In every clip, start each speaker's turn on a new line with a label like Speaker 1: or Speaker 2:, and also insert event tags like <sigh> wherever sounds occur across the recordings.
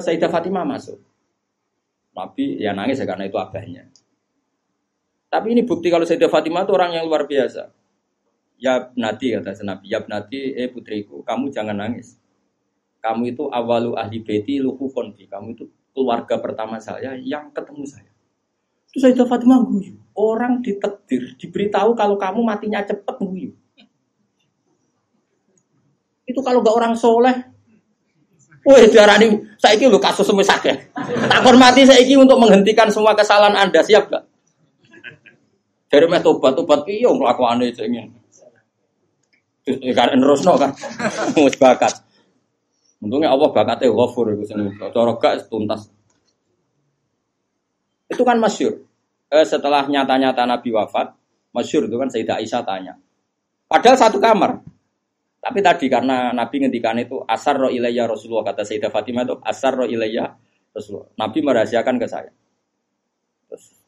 Speaker 1: Sayyidah Fatimah masuk. Nabi ya nangis ya karena itu abahnya. Tapi ini bukti kalau Sayyidah Fatimah itu orang yang luar biasa. Ya Nati kata Nabi, ya Nati, eh putriku, kamu jangan nangis. Kamu itu awalu ahli beti luhu. Kamu itu keluarga pertama saya yang ketemu saya. Itu Sayyidah Fatimah guyu. Orang ditetir, diberitahu kalau kamu matinya cepet guyu. Itu kalau gak orang soleh, Wih, ini saya ini lo kasus semua sakit. Tak hormati saya ini untuk menghentikan semua kesalahan Anda, siap gak? Dari meh tobat tobat ngelakuane itu ingin. Kan nerusno kan. <laughs> Wis bakat. Untungnya Allah bakatnya ghafur itu sini. Cara gak tuntas. Itu kan masyur. Eh, setelah nyata-nyata Nabi wafat, masyur itu kan Sayyidah Aisyah tanya. Padahal satu kamar. Tapi tadi karena Nabi ngendikan itu asar ro ilayya Rasulullah kata Sayyidah Fatimah itu asar ro ilayya Rasulullah. Nabi merahasiakan ke saya.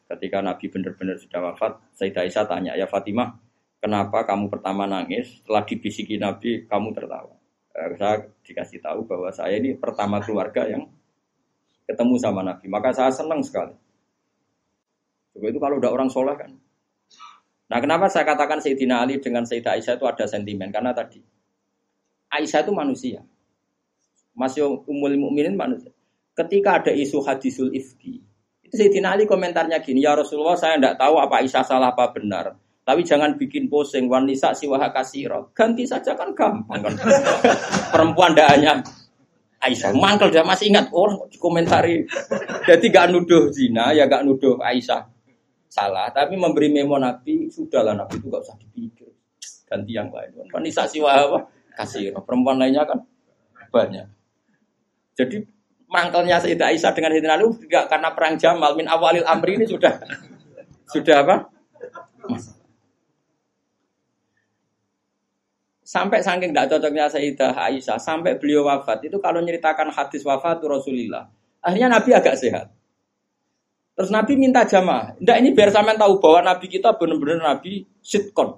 Speaker 1: Ketika Nabi benar-benar sudah wafat, Sayyidah Aisyah tanya, ya Fatimah, kenapa kamu pertama nangis? Setelah dibisiki Nabi, kamu tertawa. Eh, saya dikasih tahu bahwa saya ini pertama keluarga yang ketemu sama Nabi. Maka saya senang sekali. Coba itu kalau udah orang soleh kan. Nah kenapa saya katakan Sayyidina Ali dengan Sayyidah Aisyah itu ada sentimen? Karena tadi Aisyah itu manusia. Masih umul mukminin manusia. Ketika ada isu hadisul ifki, itu Sayyidina Ali komentarnya gini, ya Rasulullah saya tidak tahu apa Aisyah salah apa benar. Tapi jangan bikin pusing, wanita siwaha kasiro. Ganti saja kan gampang kan. <laughs> Perempuan tidak hanya Aisyah. Mangkel dia masih ingat orang dikomentari. Jadi gak nuduh zina, ya gak nuduh Aisyah salah. Tapi memberi memo Nabi, sudahlah Nabi itu gak usah dipikir. Ganti yang lain. Wanita siwaha kasiro. Perempuan lainnya kan banyak. Jadi mangkelnya Sayyidah Aisyah dengan Sayyidina Ali tidak karena perang Jamal min awalil amri ini sudah sudah apa? Sampai saking tidak cocoknya Sayyidah Aisyah sampai beliau wafat itu kalau nyeritakan hadis wafat Rasulullah akhirnya Nabi agak sehat. Terus Nabi minta jamaah. Tidak ini biar sampean tahu bahwa Nabi kita benar-benar Nabi sitkon.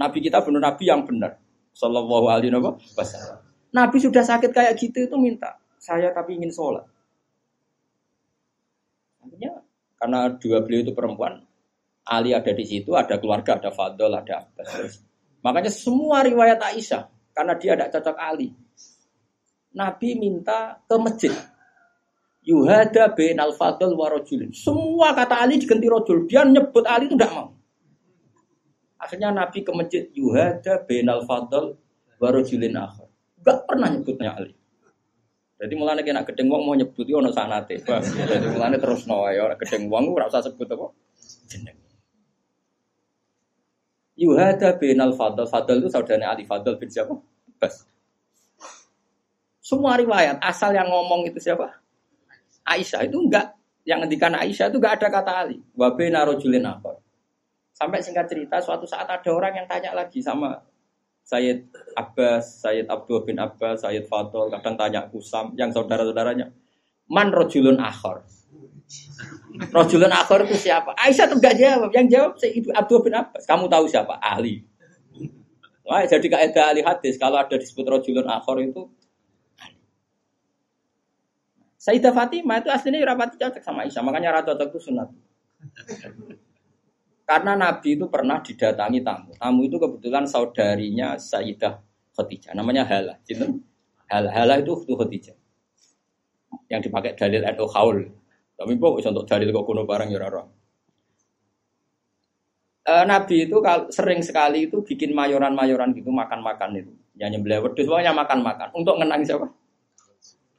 Speaker 1: Nabi kita benar Nabi yang benar. Sallallahu alaihi wasallam. Nabi sudah sakit kayak gitu itu minta saya tapi ingin sholat. Artinya karena dua beliau itu perempuan, Ali ada di situ, ada keluarga, ada Fadl, ada Abbas. Makanya semua riwayat Aisyah, karena dia tidak cocok Ali. Nabi minta ke masjid. Yuhada bin al fadl wa rojulin. Semua kata Ali diganti rojul. Dia nyebut Ali itu tidak mau. Akhirnya Nabi ke masjid. Yuhada bin al fadl wa rojulin akhir. Gak pernah nyebutnya Ali. Jadi mulane kena gedeng wong mau nyebut yo ono sanate. Jadi mulane terus no ya ora gedeng wong ora usah sebut apa jeneng. Yuhada bin al Fadl. Fadl itu saudaranya Ali Fadl bin siapa? Bas. Semua riwayat asal yang ngomong itu siapa? Aisyah itu enggak yang ngendikan Aisyah itu enggak ada kata Ali. Wa bina rajulin Sampai singkat cerita suatu saat ada orang yang tanya lagi sama Sayyid Abbas, Sayyid Abdul bin Abbas, Sayyid Fatul, kadang tanya Kusam, yang saudara-saudaranya. Man rojulun akhor. Rojulun akhor itu siapa? Aisyah tuh gak jawab. Yang jawab Sayyid Abdul bin Abbas. Kamu tahu siapa? Ahli. Wah, jadi kaidah ahli hadis kalau ada disebut rojulun akhor itu Sayyidah Fatimah itu aslinya rapati cocok sama Aisyah, makanya rata cocok itu sunat. Karena Nabi itu pernah didatangi tamu. Tamu itu kebetulan saudarinya Sayyidah Khadijah. Namanya Hala. Gitu? Hala. Hala itu Khadijah. Yang dipakai dalil atau haul. Tapi kok untuk dalil kok kuno barang ya rara. E, Nabi itu sering sekali itu bikin mayoran-mayoran gitu makan-makan itu. Yang nyembelih wedhus pokoknya makan-makan untuk ngenang siapa?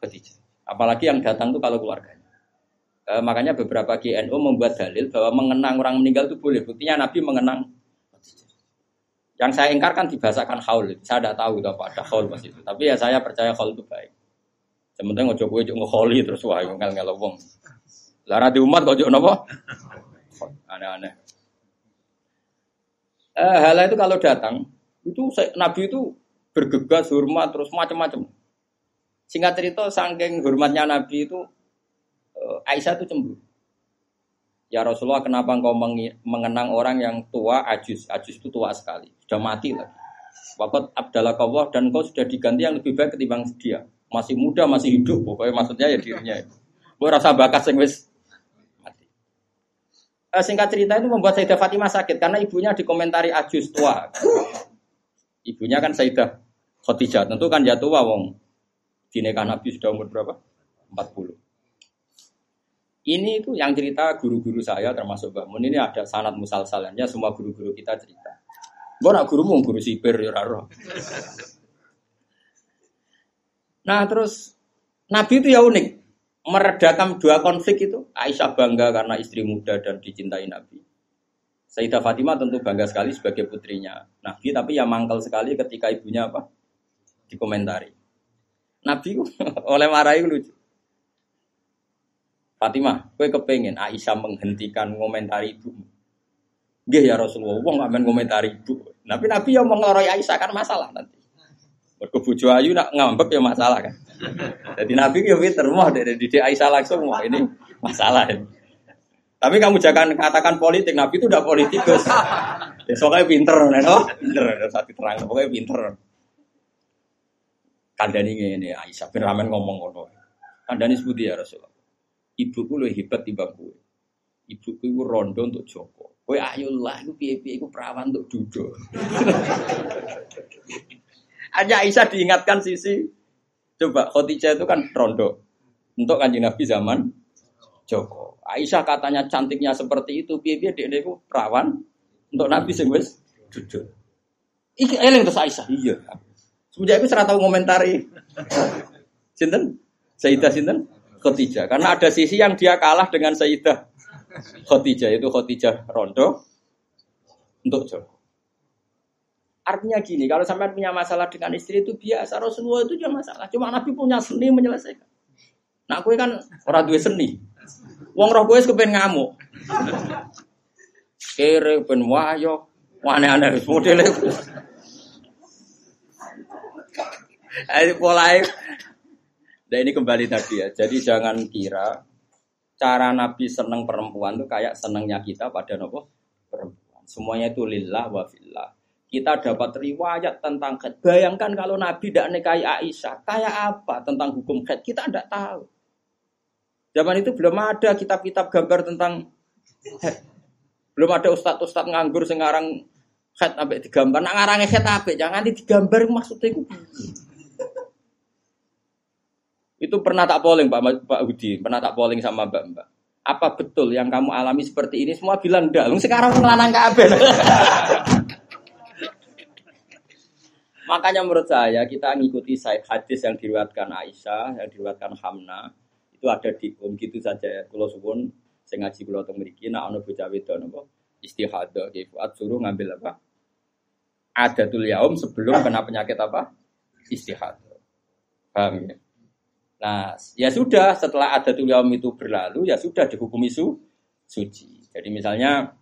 Speaker 1: Khadijah. Apalagi yang datang tuh kalau keluarganya. E, makanya beberapa GNU membuat dalil bahwa mengenang orang meninggal itu boleh. Buktinya Nabi mengenang. Yang saya ingkar kan dibahasakan haul. Saya tidak tahu itu apa ada haul pas itu. Tapi ya saya percaya haul itu baik. Sementara ngojo kowe ngeholi terus wah ngel ngel wong. Lara di umat kok nopo? Aneh-aneh. Eh, hal itu kalau datang itu Nabi itu bergegas hormat terus macam-macam. Singkat cerita, saking hormatnya Nabi itu Aisyah itu cemburu. Ya Rasulullah kenapa engkau mengenang orang yang tua ajus? Ajus itu tua sekali, sudah mati lagi. Wakat abdallah kawah dan kau sudah diganti yang lebih baik ketimbang dia. masih muda, masih hidup. Pokoknya maksudnya ya dirinya. Gue rasa bakat sing wis mati. Eh, singkat cerita itu membuat Sayyidah Fatimah sakit karena ibunya dikomentari ajus tua. Ibunya kan Sayyidah Khadijah, tentu kan ya tua wong. Dineka Nabi sudah umur berapa? 40. Ini itu yang cerita guru-guru saya termasuk Mbak Mun ini ada sanat musalsalannya semua guru-guru kita cerita. Gue nak guru mau guru sipir ya. Nah terus Nabi itu ya unik meredakan dua konflik itu. Aisyah bangga karena istri muda dan dicintai Nabi. Sayyidah Fatimah tentu bangga sekali sebagai putrinya Nabi, tapi ya mangkal sekali ketika ibunya apa? Dikomentari. Nabi <laughs> oleh marahi lucu. Fatimah, gue kepengen Aisyah menghentikan komentari ibu. Gih ya Rasulullah, wong gak main komentari ibu. Tapi Nabi yang mengeloroi Aisyah kan masalah nanti. Berkebujo ayu nak ngambek ya masalah kan. Jadi Nabi ya pinter mau dari didik Aisyah langsung wah ini masalah. Ya. Tapi kamu jangan katakan politik, Nabi itu udah politikus. Ya soalnya pinter, no? pinter, satu terang, pokoknya pinter. Kandani ini Aisyah bin Ramen ngomong. Kandani sebuti ya Rasulullah ibuku lu hebat timbang gue. Ibuku itu rondo untuk Joko. Kowe ayo lah, iku piye-piye iku perawan untuk Dudo. <laughs> Hanya Aisyah diingatkan sisi coba Khotijah itu kan rondo untuk kanji Nabi zaman Joko. Aisyah katanya cantiknya seperti itu, piye-piye dia itu perawan untuk Nabi sing wis Dudo. Iki eling terus Aisyah. Iya. Semenjak itu serata tahu ngomentari. Sinten? Sayyidah sinten? Khotijah. Karena ada sisi yang dia kalah dengan Sayyidah Khotijah, itu Khotijah Rondo untuk Joko. Artinya gini, kalau sampai punya masalah dengan istri itu biasa, Rasulullah itu juga masalah. Cuma Nabi punya seni menyelesaikan. Nah, kue kan orang dua seni. Wong roh kue kepen ngamuk. Kere ben wayo, aneh-aneh modelnya. Ayo mulai Nah ini kembali tadi ya. Jadi jangan kira cara Nabi seneng perempuan itu kayak senengnya kita pada nopo perempuan. Semuanya itu lillah wa fillah. Kita dapat riwayat tentang khed. Bayangkan kalau Nabi tidak nikahi Aisyah, kayak apa tentang hukum khed? Kita tidak tahu. Zaman itu belum ada kitab-kitab gambar tentang khed. Belum ada ustadz-ustadz nganggur sekarang khed sampai digambar. Nak ngarangnya khed apa? Jangan digambar maksudnya itu. Itu pernah tak polling Pak Pak Hudi, pernah tak polling sama Mbak Mbak. Apa betul yang kamu alami seperti ini? Semua bilang enggak. Sekarang melanang kabel. <laughs> Makanya menurut saya kita ngikuti hadis yang diriwatkan Aisyah, yang diriwatkan Hamna, itu ada di um gitu saja. Kalau suwun saya ngaji kalau teng mriki nek ana bocah wedok napa istihadah kifuat suruh ngambil apa? Adatul yaum sebelum kena penyakit apa? Istihadah. Paham ya? Nah, ya sudah setelah ada yaum itu berlalu, ya sudah dihukumi su, suci. Jadi misalnya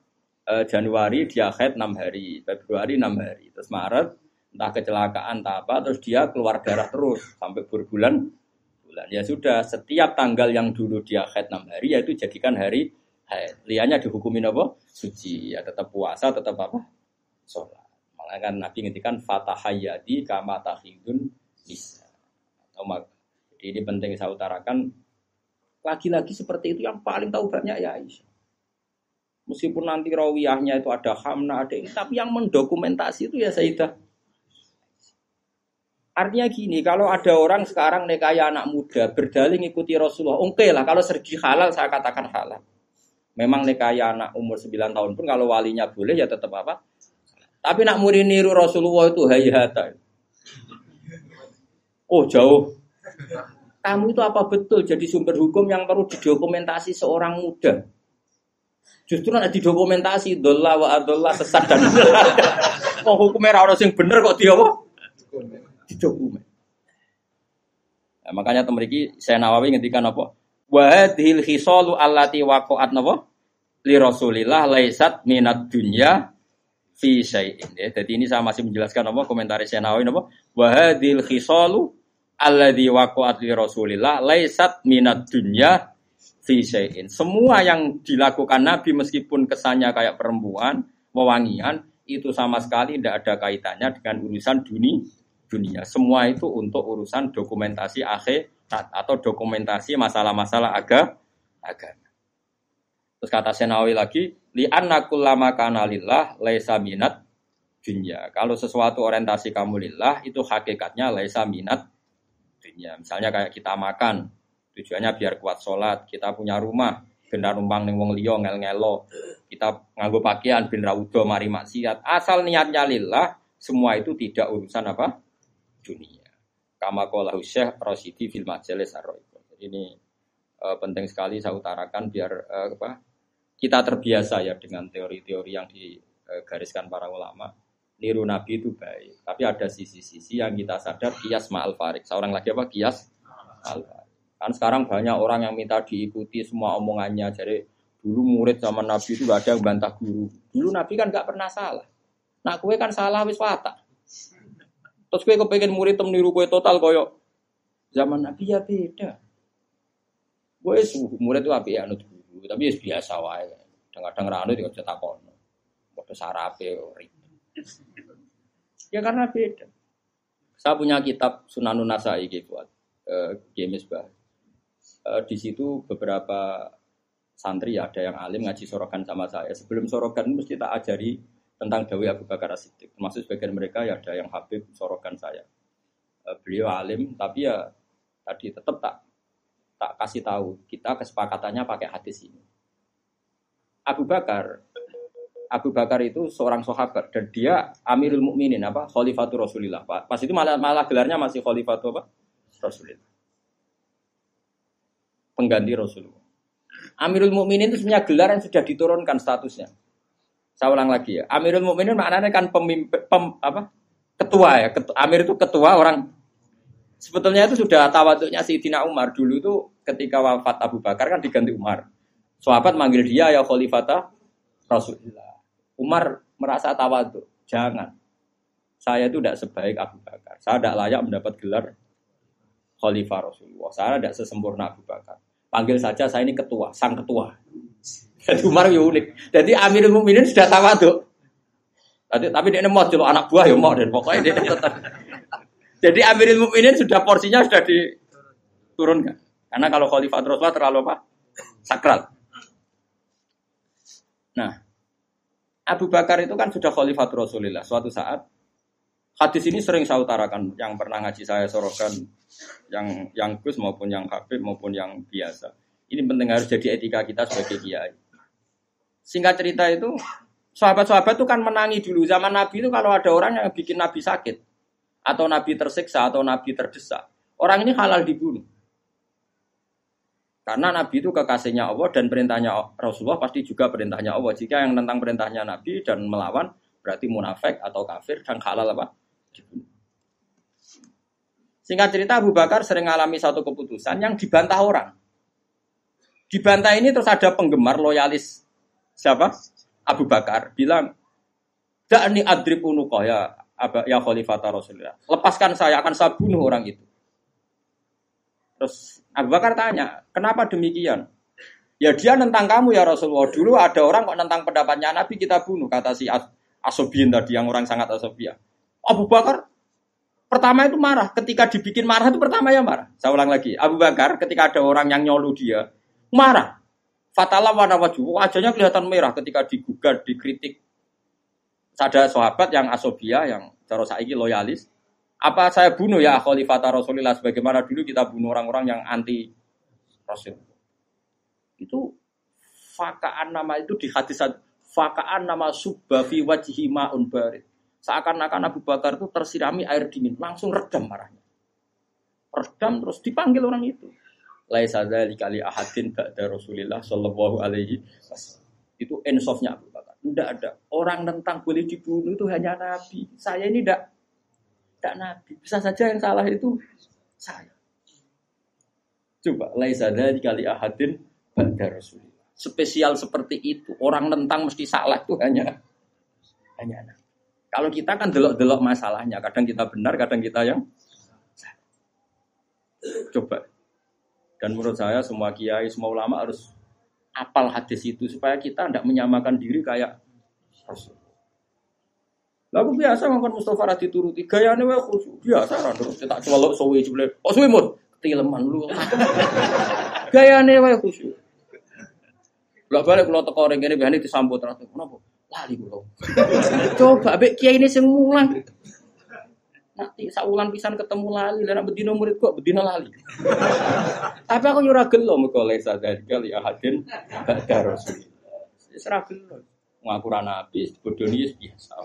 Speaker 1: eh, Januari dia haid 6 hari, Februari 6 hari, terus Maret entah kecelakaan entah apa, terus dia keluar darah terus sampai berbulan bulan. Ya sudah, setiap tanggal yang dulu dia haid 6 hari, yaitu jadikan hari haid. Liannya dihukumin apa? Suci. Ya tetap puasa, tetap apa? Sholat. Malah kan Nabi ngintikan fatahayadi kama tahidun bisa. Atau jadi ini penting saya utarakan. Lagi-lagi seperti itu yang paling tahu banyak ya Aisyah. Meskipun nanti rawiyahnya itu ada hamna, ada ini, tapi yang mendokumentasi itu ya Sayyidah. Artinya gini, kalau ada orang sekarang nekaya anak muda berdalih ikuti Rasulullah, oke okay lah kalau sergi halal saya katakan halal. Memang nekaya anak umur 9 tahun pun kalau walinya boleh ya tetap apa? Tapi nak murid niru Rasulullah itu hayata. Oh jauh kamu itu apa betul jadi sumber hukum yang perlu didokumentasi seorang muda? Justru nanti didokumentasi dolla wa adolla sesat dan <laughs> oh hukumnya orang yang bener kok dia apa? Didokumen. Nah, makanya temeriki saya Nawawi ngendikan apa? Wa hadhil khisalu allati waqa'at napa? Li Rasulillah laisat minat dunya fi syai'in. Ya, jadi ini saya masih menjelaskan apa komentar saya Nawawi apa? Wa hadhil khisalu alladzi waqa'at li Rasulillah laisat minat dunya fi syai'in. Semua yang dilakukan Nabi meskipun kesannya kayak perempuan, wewangian, itu sama sekali tidak ada kaitannya dengan urusan dunia dunia. Semua itu untuk urusan dokumentasi akhirat atau dokumentasi masalah-masalah agama. agama. Terus kata Senawi lagi, li annakullama kana lillah laisa minat dunia. Kalau sesuatu orientasi kamu lillah itu hakikatnya laisa minat dunia. Misalnya kayak kita makan, tujuannya biar kuat sholat, kita punya rumah, benar numpang ning wong liya ngel-ngelo. Kita nganggo pakaian ben ra mari maksiat. Asal niatnya lillah, semua itu tidak urusan apa? dunia. Kama qala Syekh Rasidi fil Majalis ar ini uh, penting sekali saya utarakan biar uh, apa? Kita terbiasa ya dengan teori-teori yang digariskan para ulama. Niru Nabi itu baik, tapi ada sisi-sisi yang kita sadar kias ma'al farik. Seorang lagi apa? Kias ma'al farik. Kan sekarang banyak orang yang minta diikuti semua omongannya. Jadi dulu murid sama Nabi itu gak ada yang bantah guru. Dulu Nabi kan gak pernah salah. Nah kue kan salah wis watak. Terus kue kepengen murid tem niru kue total koyok zaman Nabi ya beda. Kue murid itu api anut guru, tapi ya biasa wae. Kadang-kadang rano juga cetak kono. Bodoh sarape Ya karena beda. Saya punya kitab Sunanun Nasai buat uh, Gemis bah uh, di situ beberapa santri ada yang alim ngaji sorokan sama saya. Sebelum sorokan mesti tak ajari tentang Dawi Abu Bakar Siddiq. Termasuk sebagian mereka ya ada yang Habib sorokan saya. Uh, beliau alim tapi ya tadi tetap tak tak kasih tahu kita kesepakatannya pakai hadis ini. Abu Bakar Abu Bakar itu seorang sahabat dan dia Amirul Mukminin apa Khalifatul Rasulillah. Pas itu malah malah gelarnya masih Khalifatul apa? Rasulillah pengganti Rasulullah. Amirul Mukminin itu sebenarnya gelar yang sudah diturunkan statusnya. Saya ulang lagi ya. Amirul Mukminin maknanya kan pemimpin pem, apa? Ketua ya. Ketua, Amir itu ketua orang sebetulnya itu sudah tawaduknya Sayyidina Umar dulu itu ketika wafat Abu Bakar kan diganti Umar. Sahabat manggil dia ya khalifata Rasulullah. Umar merasa tawaduk. Jangan. Saya itu tidak sebaik Abu Bakar. Saya tidak layak mendapat gelar khalifah Rasulullah. Saya tidak sesempurna Abu Bakar. Panggil saja saya ini ketua, sang ketua. <laughs> Jadi Umar ya unik. Jadi Amirul Mukminin sudah tuh. Tapi, tapi dia mau celok anak buah ya mau dan pokoknya dia tetap. Jadi Amirul Mukminin sudah porsinya sudah diturunkan. Karena kalau Khalifah Rasulullah terlalu apa? Sakral. Nah, Abu Bakar itu kan sudah Khalifah Rasulullah. Suatu saat hadis ini sering saya utarakan yang pernah ngaji saya sorokan yang yang Gus maupun yang Habib maupun yang biasa. Ini penting harus jadi etika kita sebagai kiai. Singkat cerita itu, sahabat-sahabat itu kan menangi dulu zaman Nabi itu kalau ada orang yang bikin Nabi sakit atau Nabi tersiksa atau Nabi terdesak, orang ini halal dibunuh. Karena Nabi itu kekasihnya Allah dan perintahnya Rasulullah pasti juga perintahnya Allah. Jika yang tentang perintahnya Nabi dan melawan berarti munafik atau kafir dan halal apa? Singkat cerita Abu Bakar sering mengalami satu keputusan yang dibantah orang. Dibantah ini terus ada penggemar loyalis siapa? Abu Bakar bilang, "Da'ni adrib unuqah ya ya khalifata Rasulullah. Lepaskan saya akan saya bunuh orang itu." Terus Abu Bakar tanya, "Kenapa demikian?" Ya dia nentang kamu ya Rasulullah. Dulu ada orang kok nentang pendapatnya Nabi kita bunuh kata si As Asobian tadi yang orang sangat asobia. Abu Bakar Pertama itu marah, ketika dibikin marah itu pertama ya marah. Saya ulang lagi, Abu Bakar ketika ada orang yang nyolu dia, marah. Fatalah warna wajah, wajahnya kelihatan merah ketika digugat, dikritik. Ada sahabat yang asobia, yang cara saiki loyalis. Apa saya bunuh ya khalifata Rasulullah sebagaimana dulu kita bunuh orang-orang yang anti Rasul. Itu fakaan nama itu di hadis fakaan nama subba fi wajhi ma'un barid Seakan-akan Abu Bakar itu tersirami air dingin, langsung redam marahnya. Redam terus dipanggil orang itu. Laisa kali ahadin ba'da Rasulillah sallallahu alaihi. Itu ensofnya Abu Bakar. Tidak ada. Orang tentang boleh dibunuh itu hanya Nabi. Saya ini tidak tidak Nabi. Bisa saja yang salah itu saya. Coba laisa kali ahadin ba'da Rasulillah. Spesial seperti itu. Orang tentang mesti salah itu hanya hanya Nabi. Kalau kita kan delok-delok masalahnya, kadang kita benar, kadang kita yang coba. Dan menurut saya semua kiai, semua ulama harus apal hadis itu supaya kita tidak menyamakan diri kayak Rasul. Lalu biasa ngomong Mustafa Radhi turuti gayane wae khusyuk biasa ra terus tak celok suwe jebule. Oh suwe mur, tileman lu. <laughs> gayane wae khusyuk. Lah balik kula teko ring kene biasane disambut terus. Kenapa? Lali kula. <laughs> Coba mbek kiai ini sing mulang. Nanti saulan pisan ketemu lali, lah bedino murid kok bedino lali. <laughs> Tapi aku yo ora gelo mergo lesa dari kali ahadin badar rasul. Wis ora gelo. Ngaku ra nabi, bodoni biasa.